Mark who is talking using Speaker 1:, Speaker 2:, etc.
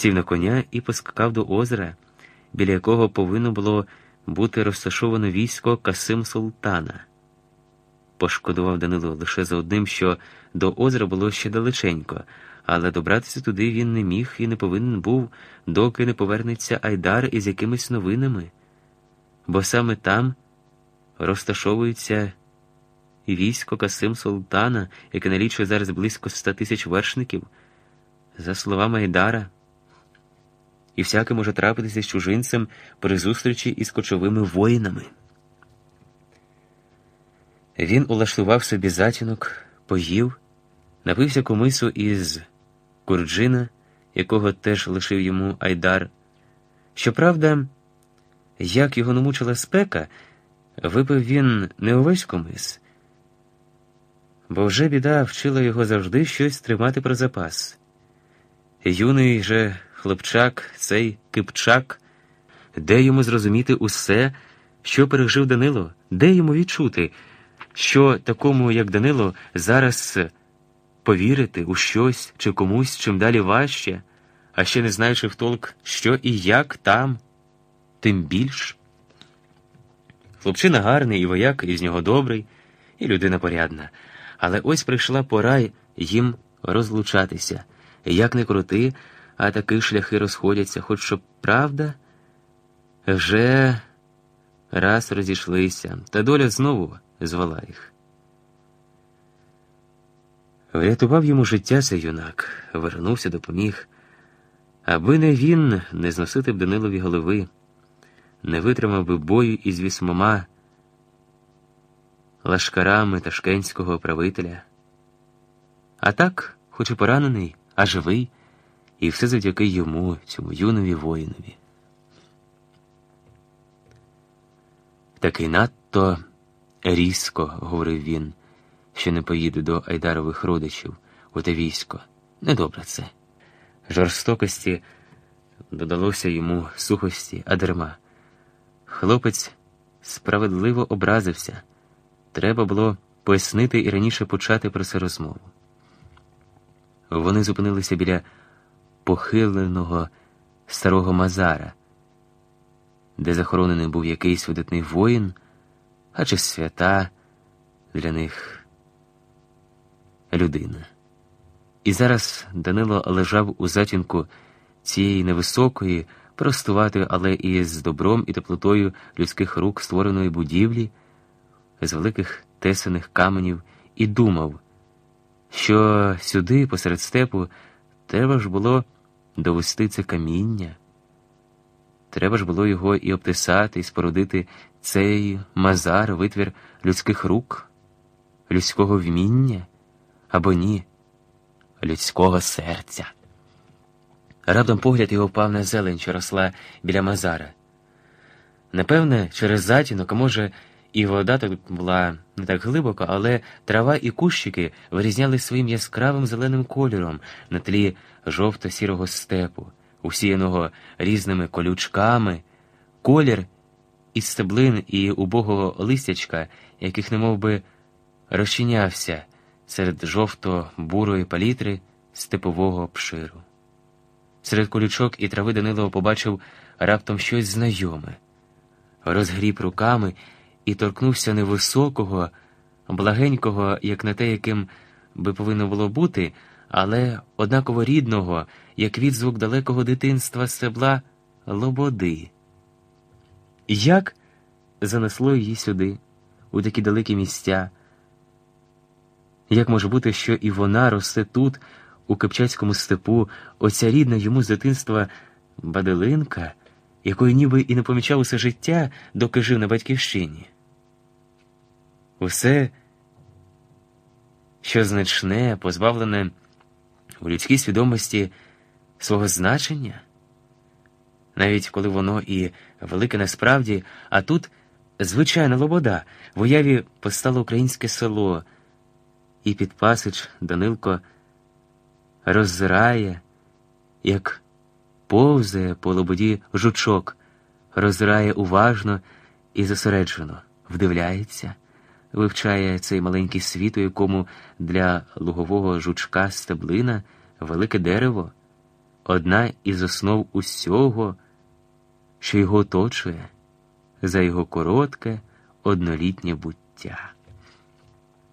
Speaker 1: сів на коня і поскакав до озера, біля якого повинно було бути розташовано військо Касим Султана. Пошкодував Данило лише за одним, що до озера було ще далеченько, але добратися туди він не міг і не повинен був, доки не повернеться Айдар із якимись новинами, бо саме там розташовується військо Касим Султана, яке налічує зараз близько ста тисяч вершників, за словами Айдара. І всяке може трапитися з чужинцем при зустрічі із кочовими воїнами. Він улаштував собі затінок, поїв, напився комису із курджина, якого теж лишив йому Айдар. Щоправда, як його намучила спека, випив він не увесь комис, бо вже біда вчила його завжди щось тримати про запас. Юний же хлопчак, цей кипчак, де йому зрозуміти усе, що пережив Данило, де йому відчути, що такому, як Данило, зараз повірити у щось чи комусь чим далі важче, а ще не знаючи втолк, що і як там, тим більш. Хлопчина гарний і вояк із нього добрий, і людина порядна. Але ось прийшла пора їм розлучатися. Як не крути, а таки шляхи розходяться, хоч що правда, вже раз розійшлися, та доля знову звела їх. Врятував йому життя цей юнак, вернувся, допоміг, аби не він не зносити б Данилові голови, не витримав би бою із вісьмома лашкарами ташкентського правителя. А так, хоч і поранений, а живий, і все завдяки йому, цьому юнові воїнові. Такий надто різко, говорив він що не поїду до Айдарових родичів у те військо. Недобре це. Жорстокості додалося йому сухості, а дарма. Хлопець справедливо образився. Треба було пояснити і раніше почати про це розмову. Вони зупинилися біля похиленого старого Мазара, де захоронений був якийсь видатний воїн, а чи свята для них людина. І зараз Данило лежав у затінку цієї невисокої, простуватої, але і з добром і теплотою людських рук створеної будівлі, з великих тесаних каменів, і думав, що сюди, посеред степу, треба ж було довести це каміння. Треба ж було його і обтисати, і спорудити цей мазар, витвір людських рук, людського вміння або ні, людського серця. Раптом погляд його впав на зелень, що росла біля Мазара. Напевне, через затінок, а може, і вода так була не так глибоко, але трава і кущики вирізнялись своїм яскравим зеленим кольором на тлі жовто-сірого степу, усіяного різними колючками, колір із стеблин і убогого листячка, яких немов би розчинявся серед жовто-бурої палітри степового пширу. Серед колючок і трави Данило побачив раптом щось знайоме, розгріб руками і торкнувся невисокого, благенького, як на те, яким би повинно було бути, але однаково рідного, як відзвук далекого дитинства стебла лободи. Як занесло її сюди, у такі далекі місця? Як може бути, що і вона росте тут, у Кипчацькому степу, оця рідна йому з дитинства баделинка, якої ніби і не помічав усе життя, доки жив на батьківщині? Усе, що значне, позбавлене у людській свідомості свого значення, навіть коли воно і велике насправді, а тут звичайна лобода, в уяві постало українське село і підпасич Данилко роззирає, як повзає по лободі жучок, роззирає уважно і зосереджено, вдивляється, вивчає цей маленький світ, у якому для лугового жучка стеблина велике дерево. одна із основ усього, що його оточує за його коротке однолітнє буття.